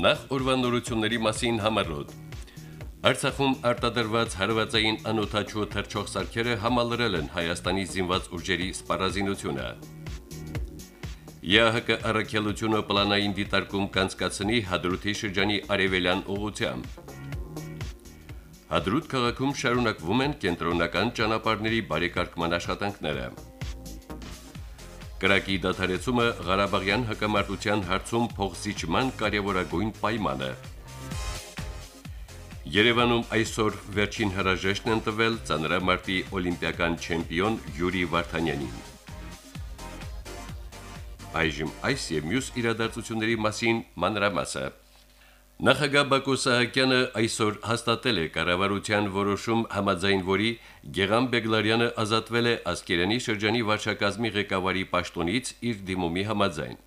Նախ ուրվանորությունների մասին համարոտ։ Արցախում արտադրված հարվածային անօթաչու թրջող սարքերը համալրել են Հայաստանի զինված ուժերի սպառազինությունը։ ԵԱՀԿ առաքելությունը պլանային դիտարկում կանցկացնի Հադրութի շրջանի արևելյան ուղությամբ։ Հադրութ քաղաքում շարունակվում են կենտրոնական ճանապարհների բարեկարգման աշխատանքները։ Կրակի դադարեցումը Ղարաբաղյան հակամարտության հարցում փոխզիջման կարևորագույն պայմանը։ Երևանում այսօր վերջին հրաժեշտն են տվել ցանրամարտի օլիմպիական չեմպիոն Յուրի Վարդանյանին։ Այժմ այս եւ մյուս իրադարձությունների մասին մանրամասը։ Նախագահ Բակո Սահակյանը այսօր հաստատել է կառավարության որոշում համաձայն որի Գեգամ Բեգլարյանը ազատվել է Ասկերանի շրջանի վարչակազմի ղեկավարի պաշտոնից իր դիմումի համաձայն։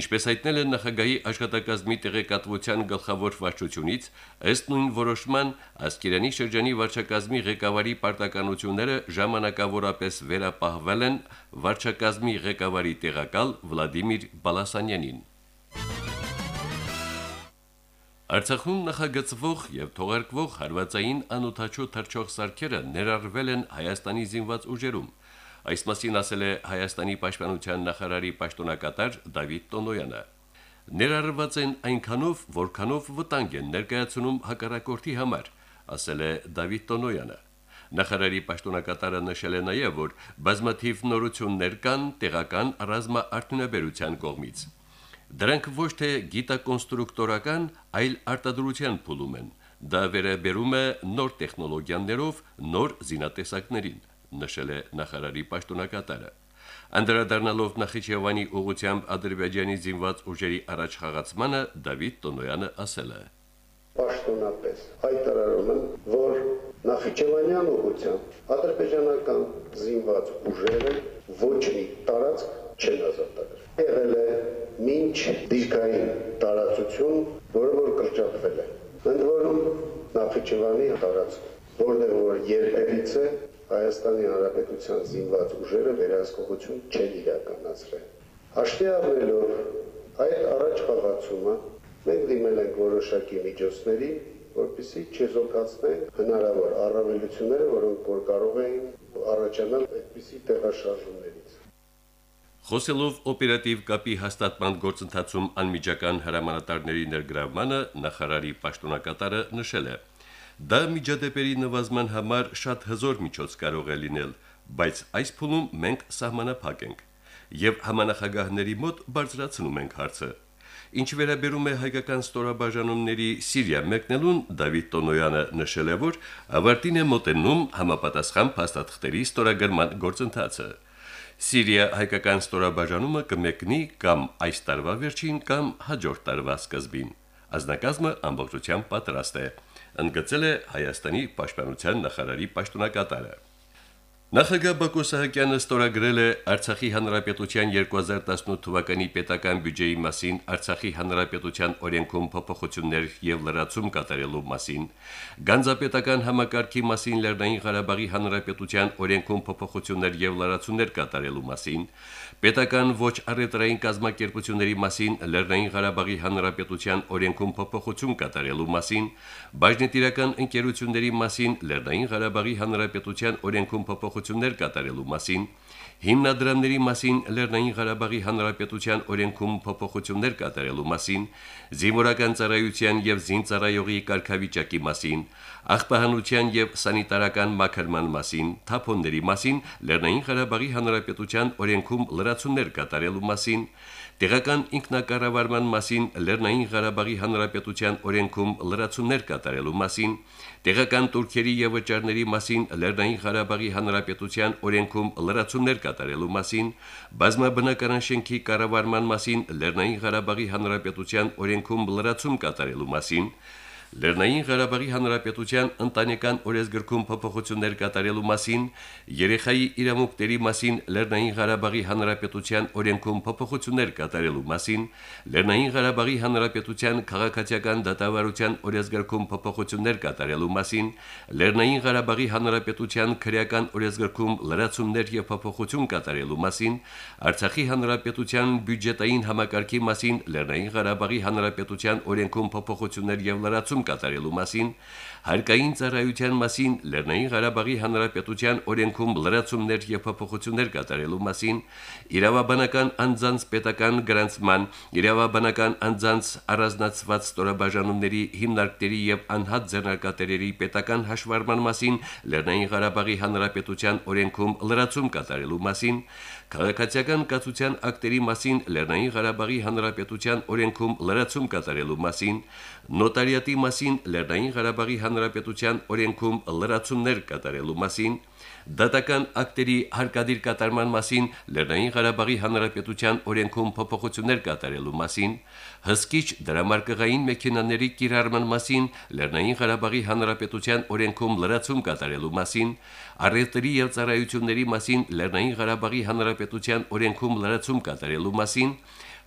Ինչպես հայտնել են նախագահի աշխատակազմի տեղեկատվության գլխավոր վարչությունից, ըստ նույն որոշման Ասկերանի շրջանի վարչակազմի ղեկավարի պարտականությունները ժամանակավորապես վերապահվել են վարչակազմի ղեկավարի տեղակալ Վլադիմիր Բալասանյանին։ Արցախում նախագծվող եւ թողարկվող հարվածային անօթաչու թրջող սարքերը ներառվել են Հայաստանի զինված ուժերում։ Այս մասին ասել է Հայաստանի պաշտպանության նախարարի պաշտոնակատար Դավիթ Տոնոյանը։ Ներառված են այնքանով, որքանով վտանգ են ներկայացնում հակառակորդի համար, ասել է Դավիթ Տոնոյանը։ Նախարարի պաշտոնակատարը նշել է նաև, որ բազմաթիվ նորություններ կան տեղական ռազմաարդյունաբերության կողմից։ Դրանք ոչ թե գիտակոնստրուկտորական, այլ արտադրության փուլում են։ Դա վերաբերում է նոր տեխնոլոգիաներով, նոր զինատեսակներին, նշել է նախարարի պաշտոնակատարը։ Անդրադառնալով Նախիջևանի ուղությամբ Ադրբեջանի զինված ուժերի առաջխաղացմանը Դավիթ Տոնոյանը ասել է. Պաշտոնապես հայտարարում եմ, որ Նախիջևանյան ուղությամբ ադրբեջանական զինված ուժերը ոչ մի տարածք չեն ազատագրել։ Եղել է ոչ դիրքային տարածություն, որը որ կրճատվել է։ Ընդ որում Նախիջևանի տարածք, որտեղ որ երբևից է Հայաստանի Հանրապետության զինված ուժերը վերահսկողություն չեն իրականացրել։ Հաշվի առնելով այդ առաջ խաղացումը, մենք դիմել ենք որոշակի միջոցների, որպեսզի չեզոքացնենք հնարավոր առավելությունները, որոնք որ կարող էին առաջանալ այդպիսի տեղաշարժումներից։ Խոսելով օպերատիվ կապի հաստատման գործընթացում անմիջական հրամանատարների ներգրավմանը նախարարի պաշտոնակատարը նշել է. Դա միջադեպերի նվազման համար շատ հզոր միջոց կարող է լինել, բայց այս փուլում մենք սահմանափակ ենք եւ համանախագահների մոտ բարձրացնում ենք հարցը։ Ինչ վերաբերում է հայկական ստորաբաժանումների Սիրիա մեկնելուն, Դավիթ Տոնոյանը նշել է, որ ավարտին է մոտենում համապատասխան փաստաթղթերի ստորագրման գործընթացը։ Սիրիա հայկական ստորաբաժանումը կմեկնի կամ այս տարվա վերջին կամ հաջորդ տարվա սկզբին։ Ազնագազմը ամբողջությամբ պատրաստ է, ընդգծել է Հայաստանի պաշտպանության նախարարի պաշտոնակատարը։ Նախագահ Բակո Սահակյանը ստորագրել է Արցախի Հանրապետության 2018 թվականի պետական բյուջեի մասին Արցախի Հանրապետության օրենքում փոփոխություններ եւ լրացում կատարելու մասին, Գանձապետական համակարգի մասին Լեռնային Ղարաբաղի Հանրապետության օրենքում փոփոխություններ եւ լրացումներ կատարելու մասին, Պետական ոչ առետրային կազմակերպությունների մասին Լեռնային Ղարաբաղի Հանրապետության օրենքում փոփոխություն կատարելու մասին, բաժնետիրական ընկերությունների մասին Լեռնային Ղարաբաղի Հանրապետության օրենքում փոփոխություններ կատարելու մասին, հիմնադրամների մասին Լեռնային Ղարաբաղի Հանրապետության օրենքում փոփոխություններ կատարելու մասին, զինվորական ծառայության եւ զինծառայողի կարգավիճակի մասին, աղբահանության եւ սանիտարական մակարման մասին, թափոնների մասին Լեռնային Ղարաբաղի Հանրապետության օրենքում լրացումներ կատարելու մասին, Տեղական ինքնակառավարման մասին Լեռնային Ղարաբաղի Հանրապետության օրենքում լրացումներ կատարելու մասին, տեղական турքերի եւ վճարների մասին Լեռնային Ղարաբաղի Հանրապետության օրենքում լրացումներ կատարելու մասին, բազմաբնակարան շենքի կառավարման մասին Լեռնային Ղարաբաղի Հանրապետության օրենքում լրացում կատարելու մասին, Լեռնային Ղարաբաղի Հանրապետության ընտանեկան օրենսգրքում փոփոխություններ կատարելու մասին, երեխայի իրավունքների մասին Լեռնային Ղարաբաղի Հանրապետության օրենքում փոփոխություններ կատարելու մասին, Լեռնային Ղարաբաղի Հանրապետության քաղաքացիական դատավարության օրենսգրքում փոփոխություններ կատարելու մասին, Լեռնային Ղարաբաղի Հանրապետության քրեական օրենսգրքում լրացումներ եւ փոփոխություն կատարելու մասին, Արցախի Հանրապետության բյուջետային համակարգի մասին, Լեռնային Ղարաբաղի Հանրապետության օրենքում փոփոխություններ եւ լրացում կատարելու մասին, հարկային ծառայության մասին Լեռնային Ղարաբաղի Հանրապետության օրենքում լրացումներ եւ փոփոխություններ կատարելու մասին, իրավաբանական անձանց պետական գրանցման, իրավաբանական անձանց առանձնացված ստորաբաժանումների հիմնարկների եւ անհատ ձեռնարկատերերի պետական հաշվառման մասին Լեռնային Ղարաբաղի Հանրապետության օրենքում լրացում կատարելու մասին, Քաղաքացիական կացության ակտերի մասին Լեռնային Ղարաբաղի Հանրապետության օրենքում լրացում կատարելու մասին, նոտարիատի մասին Լեռնային Ղարաբաղի Հանրապետության օրենքում լրացումներ կատարելու մասին, դատական ակտերի հարկադիր կատարման մասին Լեռնային Ղարաբաղի Հանրապետության օրենքում փոփոխություններ կատարելու մասին, հսկիչ դրամարկղային մեքենաների կիրառման մասին Լեռնային Ղարաբաղի Հանրապետության օրենքում լրացում կատարելու մասին, առևտրի եւ ծառայությունների մասին Լեռնային Ղարաբաղի Հանրապետության օրենքում լրացում կատարելու մասին,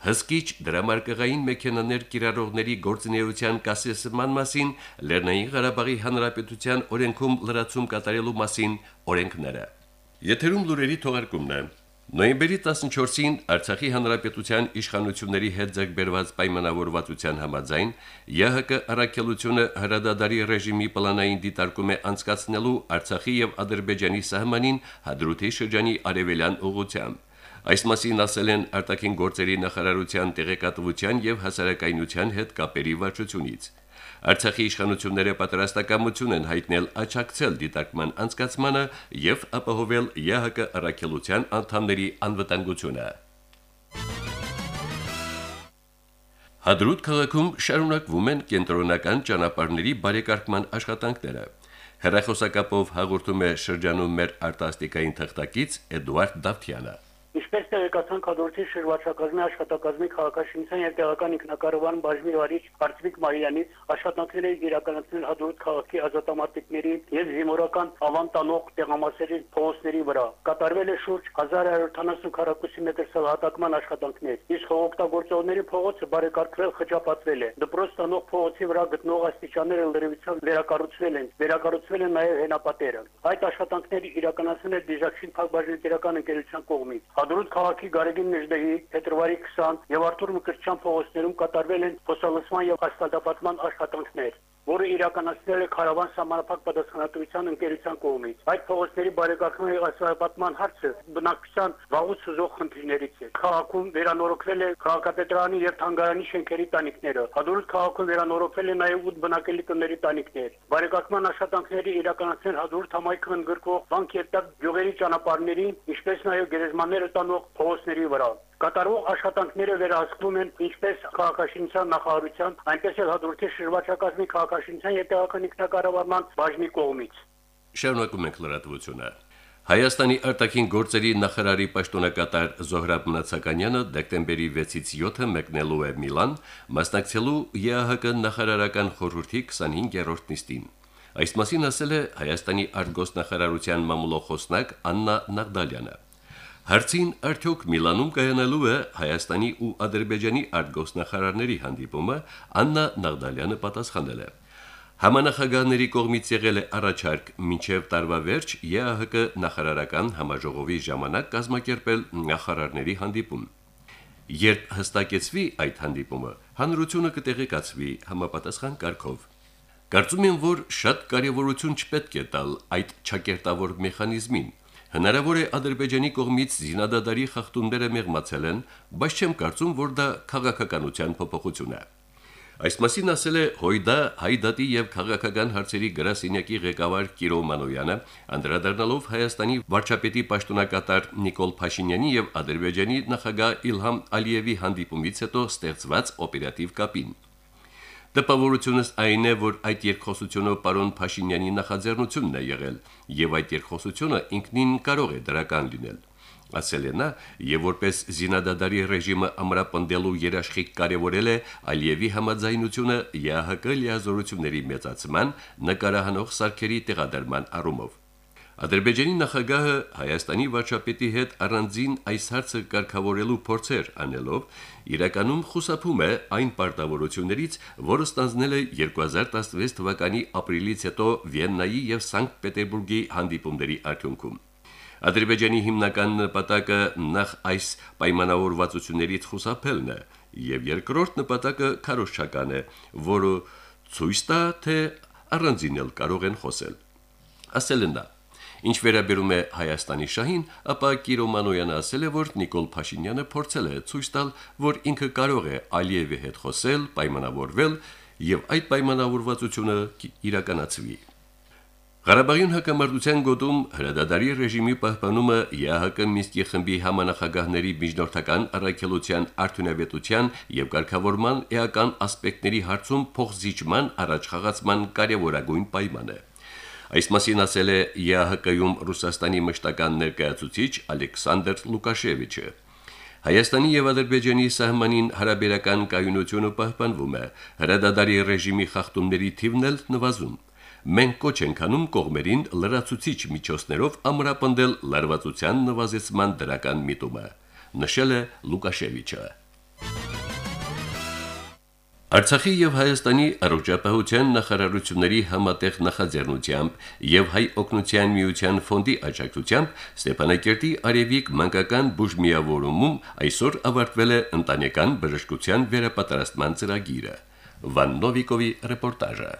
հսկիչ դրամարկղային մեքենաներ կիրառողների գործունեության կասեցման մասին Լեռնային Ղարաբաղի Հանրապետության օրենքում լրացում կատարելու մասին օրենքները։ Եթերում լուրերի թողարկումն է։ Նոյեմբերի 14-ին Արցախի Հանրապետության իշխանությունների հետ ձեռքբերված պայմանավորվածության համաձայն ԵՀԿ առաքելությունը հրադադարի ռեժիմի պլանային դիտարկում է անցկացնելու Արցախի եւ Ադրբեջանի սահմանին Հադրութի շրջանի արևելյան ուղությամբ։ Այս մասին ասել են արտաքին գործերի նախարարության տեղեկատվության եւ հասարակայնության հետ կապերի վարչությունից։ Արցախի իշխանությունները պատրաստակամություն են հայտնել աչակցել դիտարկման անցկացմանը եւ ապահովել ԵՀԿ առաքելության անդամների անվտանգությունը։ Հադրուտ քաղաքում շարունակվում են կենտրոնական ճանապարհների բարեկարգման աշխատանքները։ Հերախոսակապով հաղորդում է շրջանում մեր արտասթիկային թղթակից Էդուարդ Դավթյանը։ Ինչպես տեղեկացան կadorti շրջակազմի աշխատակազմի քաղաքաշինության եւ տեղական ինքնակառավարման բաժնի վարիչ Արծվիկ Մարյանի աշխատանքները իրականացնել հադրուտ քաղաքի ազատամարտիկների եւ զինվորական ավանտանող տեղամասերի փողոցների վրա։ Կատարվել է շուրջ 1170 քառակուսի մետր սալհատակման աշխատանքներ, իսկ օգտագործողների փողոցը բարեկարգվել խճապատվել է։ Դպրոց տանող փողոցի վրա գտնող աստիճանները լրիվությամբ վերակառուցվել են, վերակառուցվել են նաեւ հենապատերը։ Այդ աշխատանքները իրականացնել է Դիժակշին փակbaşıնի տիրական ընկերության կողմից։ Հադրուտ քաղաքի Գարեգին Մեժդեհի, փետրվարի 20 եւ Արթուր Մկրտչյան փողոցներում կատարվել են փոսալսման եւ ասֆալտապատման աշխատանքներ իրականացնել է Խարավան սահմանափակ պատասխանատվության ընկերության կողմից։ Այդ փողոցների բարեկարգման ասֆալտապատման հարցը բնակչության վաղուց սուզող խնդիրներից է։ Քաղաքում վերանորոգվել է քաղաքապետարանի եւ թանգարանի շենքերի տանիքները։ Հադրուտ քաղաքում վերանորոգվել է նաեւ 8 բնակելի տների տանիքներ։ Բարեկարգման աշխատանքների իրականացնել Հադրուտ համայնքը ընդգրկող Վանք եւ Տակ գյուղերի ճանապարհների, ինչպես նաեւ գերեզմանները տանող փողոցների վրա։ Կատարող աշխատանքները վերահսկվում են ինչպես քաղաքաշինության նախարարության, այնպես էլ հադրութի շրջակազմի քաղաքաշինության եւ տեղական ինքնակառավարման բաժնի կողմից։ Շարունակում ենք լրատվությունը։ Հայաստանի արտաքին գործերի նախարարի պաշտոնակատար Զոհրաբ Մնացականյանը դեկտեմբերի 6-ից 7-ը մեկնելու է Միլան, մասնակցելու ԵԱՀԿ նախարարական խորհրդի 25-րդ նիստին։ Այս մասին ասել է Հայաստանի արտգոսնախարարության մամուլոխոսնակ Աննա Նաղդալյանը։ Հարցին արդյոք Միլանում կայանալու է Հայաստանի ու Ադրբեջանի արտգոսնախարարների հանդիպումը, Աննա Նաղդալյանը պատասխանել է. Համանախագահների կողմից եղել է առաջարկ մինչև տարվա վերջ ԵԱՀԿ նախարարական համաժողովի ժամանակ կազմակերպել նախարարների հանդիպում։ Երբ հստակեցվի այդ հանդիպումը, հանրությունը կտեղեկացվի համապատասխան կարգով։ Կարծում եմ, որ շատ կարևորություն չպետք է տալ այդ ճակերտավոր մեխանիզմին, Հնարավոր է Ադրբեջանի կողմից զինադադարի խախտումները մեղմացել են, բայց չեմ կարծում, որ դա քաղաքականության փոփոխություն է։ Այս մասին ասել է Հույդա Հայդատի եւ քաղաքական հարցերի գրասենյակի ղեկավար Կիրո Մանոյանը, անդրադառնալով Հայաստանի վարչապետի պաշտոնակատար Նիկոլ Փաշինյանի եւ Ադրբեջանի նախագահ Իլհամ Ալիևի հանդիպումից հետո ստեղծված օպերատիվ կապին։ Տպավորությունս այն է, որ այդ երկխոսությունը պարոն Փաշինյանի նախաձեռնությունն է եղել, եւ այդ երկխոսությունը ինքնին կարող է դրական լինել։ ասել է նա, եւ որպես զինադադարի ռեժիմը ամրապնդելու երաշխիք կարևորել է Ալիևի համաձայնությունը ԵԱՀԿ լիազորությունների մեծացման նկարահանող սարքերի տեղադրման առումով։ Ադրբեջանի նախագահը Հայաստանի վարչապետի հետ առանձին այս հարցը կարգավորելու փորձեր անելով իրականում խուսափում է այն պարտավորություններից, որը ստանձնել է 2016 թվականի ապրիլից հետո Վիեննայի եւ Սանկտ Պետերբուրգի հանդիպումների արդյունքում։ Ադրբեջանի հիմնական նպատակը նախ այս պայմանավորվածություններից խուսափելն է, եւ երկրորդ նպատակը քարոշչական է, որը ցույց տա, թե առանձինել կարող են խոսել։ Ասել են դա. Ինչ վերաբերում է Հայաստանի շահին, ապա Կիրո Մանոյանը ասել է, որ Նիկոլ Փաշինյանը փորձել է ցույց տալ, որ ինքը կարող է Ալիևի հետ խոսել, պայմանավորվել եւ այդ պայմանավորվածությունը իրականացվի։ Ղարաբաղյան հակամարտության գոտում հրադադարի ռեժիմի պահպանումը ԵԱՀԿ Մինսկի խմբի համանախագահների միջնորդական առաքելության արդյունավետության եւ ղեկավարման էական ասպեկտների հարցում փոխզիջման առաջ խաղացման կարևորագույն պայման է։ Այս մասին ասել է ԵԱՀԿ-ում Ռուսաստանի մշտական ներկայացուցիչ Ալեքսանդր Լուկաշևիչը։ Հայաստանի եւ Ադրբեջանի սահմանին հարաբերական կայունությունը պահպանվում է։ Հրադադարի ռեժիմի խախտումների թիվն էլ նվազում։ Մենք կոչ ենք անում կողմերին լրացուցիչ միջոցներով ամրապնդել լարվածության նվազեցման դրական միտումը, նշել է Լուկաշևիչը։ Արցախի եւ Հայաստանի առողջապահության նախարարությունների համատեղ նախաձեռնությամբ եւ հայ օգնության միության ֆոնդի աջակցությամբ Ստեփանակերտի Արևիկ մանկական բուժմիավորումում այսօր ավարտվել է ընտանեկան բժշկության վերապատրաստման ծրագիրը։ Վան Նովիկովի ռեպորտաժը։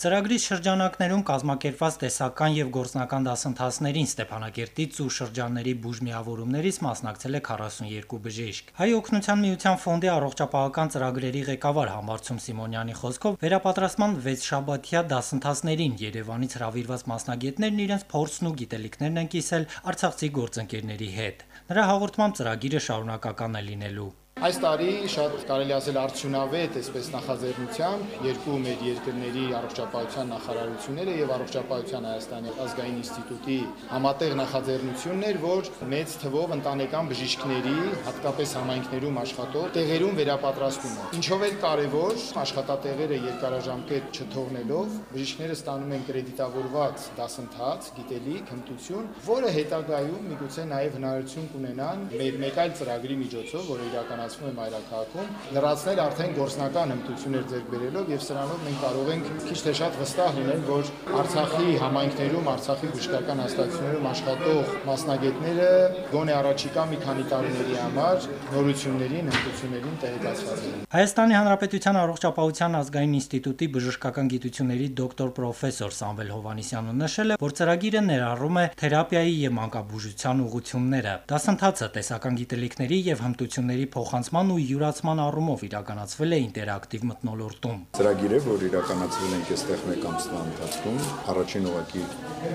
Ծրագրի շրջանակներում կազմակերպված տեսական եւ գործնական դասընթացներին Ստեփանակերտից ու շրջանների բուժմիավորումներից մասնակցել է 42 բժիշկ։ Հայ օգնության միության ֆոնդի առողջապահական ծրագրերի ղեկավար Համարցում Սիմոնյանի խոսքով վերապատրաստման 6 շաբաթյա դասընթացներին Երևանից հravirված մասնագետներն իրենց փորձն ու գիտելիքներն են կիսել արցախցի գործընկերների հետ։ Նրա հաղորդմամբ ծրագիրը շարունակական է լինելու։ Այս տարի շատ կարելի ասել արդյունավետ այսպես նախաձեռնությամբ երկու մեր երկրների առողջապահության նախարարությունները եւ առողջապահության Հայաստանի ազգային ինստիտուտի համատեղ նախաձեռնությունն էր, որ մեծ թվով ընտանեկան բժիշկների, հատկապես համայնքներում աշխատող տեղերում վերապատրաստում է։ Ինչով է կարևոր աշխատատեղերը երկարաժամկետ չթողնելով բժիշկները ստանում են կրեդիտավորված դասընթաց, գիտելիք, հմտություն, որը հետագայում միգուցե նաեւ հնարավորություն կունենան մեր մեկ այլ ծրագրի միջոցով, որը իրականացվում իրականացվում է մայրաքաղաքում, լրացնել արդեն գործնական հմտություններ ձեռք բերելով եւ սրանով մենք կարող ենք քիչ թե շատ վստահ լինել, որ Արցախի համայնքներում, Արցախի բժշկական հաստատություններում աշխատող մասնագետները գոնե առաջիկա մի քանի տարիների համար նորություններին, հմտություններին տեղեկացված են։ Հայաստանի Հանրապետության առողջապահության ազգային ինստիտուտի բժշկական գիտությունների դոկտոր պրոֆեսոր Սամվել Հովանիսյանը նշել է, որ ծրագիրը ներառում է թերապիայի եւ մանկաբուժության ուղղությունները։ Դասընթացը տեսական գիտելիքների եւ հմտությունների փոխ փոխանցման ու յուրացման առումով իրականացվել է ինտերակտիվ մթնոլորտում։ Ծրագիր է, որ իրականացվել ենք այստեղ մեկ ամսվա ընթացքում, առաջին ուղակի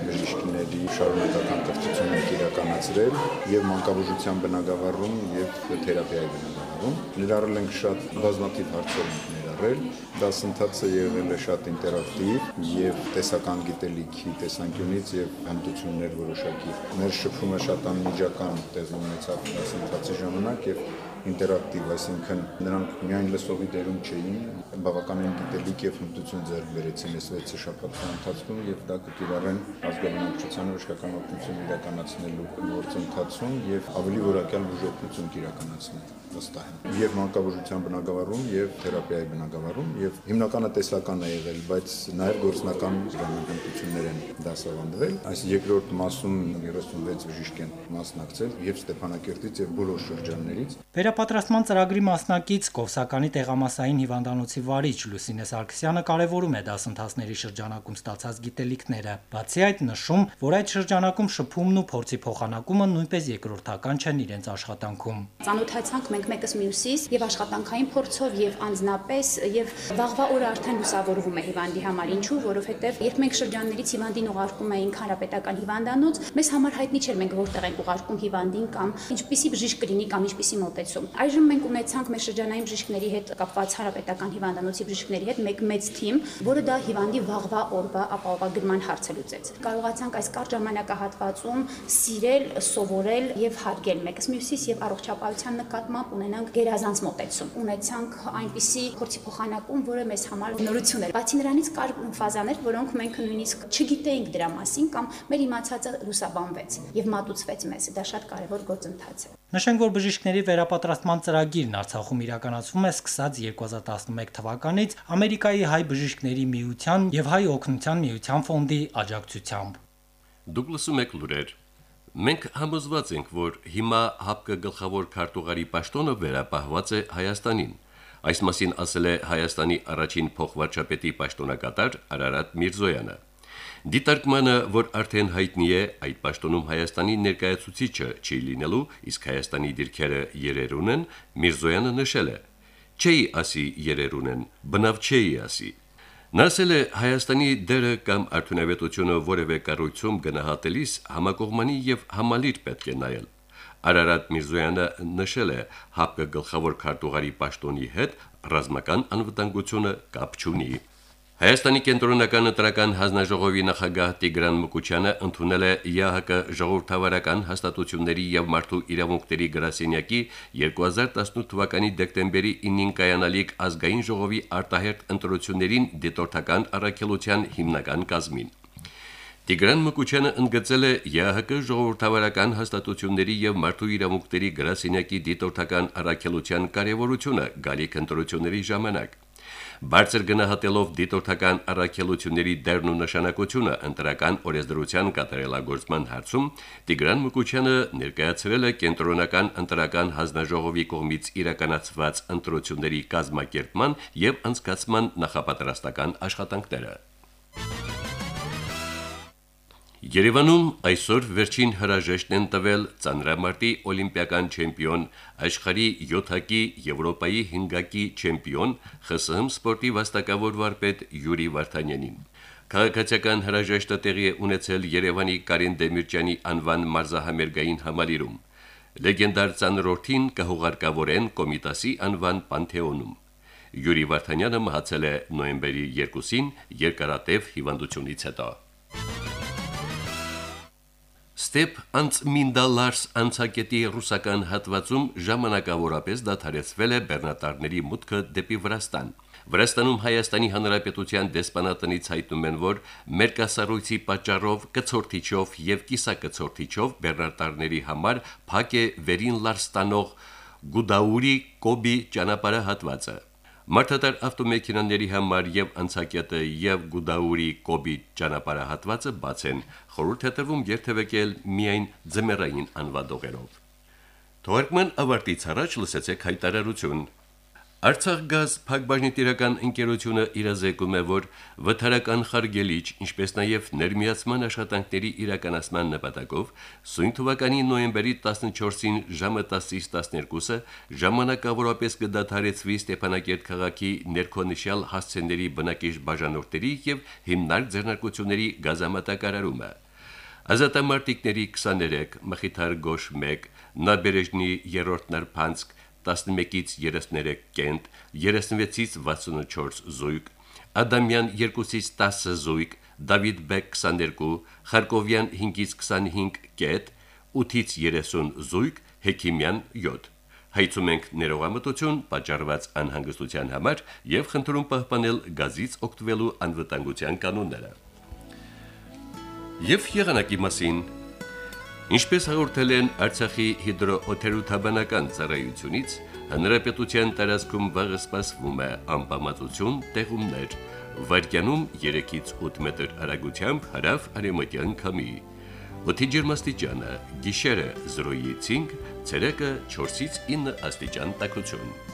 բժիշկների շարունակական կրթություն ենք իրականացրել եւ մանկաբուժության բնագավառում եւ թերապիայի բնագավառում։ Ներառել ենք շատ բազմաթիվ հարցեր ներառել։ Դասընթացը եղել է շատ ինտերակտիվ եւ տեսական գիտելիքի տեսանկյունից եւ հմտություններ որոշակի։ Մեր շփումը շատ անմիջական տեղ ունեցավ դասընթացի ժամանակ եւ ինտերակտիվ, այսինքն նրանք միայն լսողի դերում չէին, բավականին գիտելիք եւ հմտություն ձեռք բերեցին այս 6 շաբաթվա ընթացքում եւ դա կկիրառեն ազգային օգնության բժշկական օգնություն իրականացնելու գործընթացում եւ ավելի որակյալ բուժօգնություն կիրականացնեն վստահ եմ։ Եվ մանկաբուժության բնագավառում եւ թերապիայի բնագավառում եւ հիմնականը տեսական է եղել, բայց նաեւ գործնական հնարավորություններ են դասավանդվել։ Այս երկրորդ մասում 36 բժիշկ են մասնակցել եւ Ստեփանակերտից եւ բոլոր շրջաններից։ Վերապատրաստման ծրագրի մասնակից Կովսականի տեղամասային հիվանդանոցի վարիչ Լուսինե Սարգսյանը կարևորում է դասընթացների շրջանակում ստացած գիտելիքները։ Բացի այդ նշում, որ այդ շրջանակում շփումն ու փորձի փոխանակումը նույնպես երկրորդական չեն իրենց աշխատանքում։ Ծանոթացանք մենք մեկս մյուսից եւ աշխատանքային փորձով եւ անձնապես եւ վաղվա օրը արդեն լուսավորվում է հիվանդի համար։ Ինչու, որովհետեւ երբ մենք շրջաններից հիվանդին ուղարկում էինք հանրապետական հիվանդանոց, մեզ համար հայտնի չէր մենք որտեղ ենք ուղարկում հիվանդին կամ ինչպիսի բժիշկ կլինի կամ ինչպիսի մոտեցում։ Այժմ մենք ունեցանք մեր շրջանային բժիշկների հետ կապված հանրապետական հիվանդանոցի բժիշկների հետ մեկ մեծ թիմ, որը դա հիվանդի վաղվա օրվա ապահովագրման հարցը լուծեց։ Կարողացանք այս կարճ ժամանակահատվածում սիրել, սովորել եւ հարգել մեկս մյուսից եւ առողջապահության նկատմամբ ունենանք գերազանց մոտեցում։ Ունեցանք այնպիսի փորձի փոխանակում, որը մեզ համար նորություն էր։ Բացի նրանից կար ֆազաներ, որոնք մենք նույնիսկ չգիտեինք դրա մասին կամ մեր իմացածը լուսաբանվեց եւ մատուցվեց մեզ։ Դա շատ կարեւոր գործընթաց է։ Նշենք, որ բժիշկների վերապատրաստման ծրագիրն Արցախում իրականացվում է սկսած 2011 թվականից Ամերիկայի հայ բժիշկների միության եւ հայ օգնության միության ֆոնդի աջակցությամբ։ Դուք լսում եք լուրեր։ Մենք համոզված ենք, որ հիմա ՀԱՊԿ գլխավոր քարտուղարի պաշտոնը վերապահված է Հայաստանին։ Այս մասին ասել է Հայաստանի առաջին փոխվարչապետի պաշտոնակատար Արարատ Միրզոյանը։ Դիտարկմանը, որ արդեն հայտնի է, այդ պաշտոնում Հայաստանի ներկայացուցիչը չի լինելու, իսկ Հայաստանի դիրքերը երերուն են, Միրզոյանը նշել է. «Չէի ասի երերուն են, բնավ չէի ասի»։ Նա ասել է Հայաստանի դերը կամ արդյունավետությունը որևէ կառույցում գնահատելիս համակողմանի եւ համալիր պետք է նայել։ Արարատ Միրզոյանը նշել է ՀԱՊԿ գլխավոր քարտուղարի պաշտոնի հետ ռազմական անվտանգությունը կապ չունի։ Հայաստանի կենտրոնական ընտրական հանձնաժողովի նախագահ Տիգրան Մկուչյանը ընդունել է ՀՀԿ ժողովրդավարական հաստատությունների եւ մարդու իրավունքների գրասենյակի 2018 թվականի դեկտեմբերի 9-ին կայանալիք ազգային ժողովի արտահերտ ընտրություններին դիտորդական առաքելության հիմնական կազմին։ Տիգրան Մկուչյանը ընդգծել է ՀՀԿ ժողովրդավարական հաստատությունների եւ մարդու իրավունքների գրասենյակի դիտորդական առաքելության կարեւորությունը գալիք ընտրությունների ժամանակ։ Բարձր գնահատելով դիտորդական առաքելությունների դերն ու նշանակությունը ընտրական օրենսդրության կատարելագործման հարցում, Տիգրան Մկուչյանը ներկայացրել է կենտրոնական ընտրական հանձնաժողովի կողմից իրականացված ընտրությունների կազմակերպման եւ անցկացման նախապատրաստական աշխատանքները։ Երևանում այսօր վերջին հրաժեշտն են տվել ծանրամարտի օլիմպիական չեմպիոն, աշխարհի 7-ակի, Եվրոպայի 5-ակի չեմպիոն, ԽՍՀՄ սպորտի վաստակավոր վարպետ Յուրի Վարդանյանին։ Քաղաքացիական հրաժեշտը տեղի է ունեցել Երևանի Կարեն Դեմիրճյանի անվան մարզահամերգային համալիրում։ Լեգենդար ծանրորդին կհուղարկավորեն Կոմիտասի անվան Պանթեոնում։ Յուրի Վարդանյանը մահացել է նոյեմբերի 2-ին երկարատև հիվանդությունից հետո։ Ստեփ Անցմինդալարս անցակետի ռուսական հատվածում ժամանակավորապես դադարեցվել է բեռնատարների մուտքը դեպի Վրաստան։ Վրաստանում Հայաստանի Հանրապետության դեսպանատնից հայտնում են, որ մերկասառույցի պատճառով կցորթիչով եւ կիսակցորթիչով բեռնատարների համար փակ է վերին լարստանող Գուդաուրի Կոբի ճանապարհահատվածը։ Մարդատար ավտոմեքենաների համար եւ անցակետը եւ Գուդաուրի Կոբի ճանապարհահատվածը բաց են։ Խորհուրդ է տրվում երթևեկել միայն ձմեռային անվադողերով։ Թողարկման ավարտից առաջ լսեցեք հայտարարություն։ Արցախ գազ փակbaşնիտիրական ընկերությունը իրազեկում է, որ վթարական խարգելիչ, ինչպես նաև ներմիացման աշխատանքների իրականացման նպատակով սույն թվականի նոյեմբերի 14-ին ժամը 10-ից 12-ը ժամանակավորապես կդադարեցվի Ստեփանակերտ քաղաքի ներքոնիշյալ հասցեների բնակիչ բաժանորդների եւ հիմնարկ ձեռնարկությունների գազամատակարարումը։ Ազատամարտիկների 23, Մխիթար Գոշ 1, Նաբերեժնի 3-րդ նրբանցք 11-ից 33 կենտ, 36-ից 64 զույգ, Ադամյան 2-ից 10 զույգ, Դավիթ Բեկ 22, Խարկովյան 5-ից 25 կետ, 8-ից 30 զույգ, Հեքիմյան 7 հայցում ենք ներողամտություն պատճառված անհանգստության համար եւ խնդրում պահպանել գազից օգտվելու անվտանգության կանոնները։ Եվ եղանակի մասին Ինչպես հաղորդել են Արցախի հիդրոօթերոթաբանական ծառայությունից, հնարապետության տարածքում վաղը սպասվում է անբավարարություն տեղումներ, վարկյանում 3-ից 8 մետր հեռագությամբ հարավ արևմտյան քամի։ Օդի ջերմաստիճանը՝ գիշերը 0-ից 5, ցերեկը 4-ից 9 աստիճան տաքություն։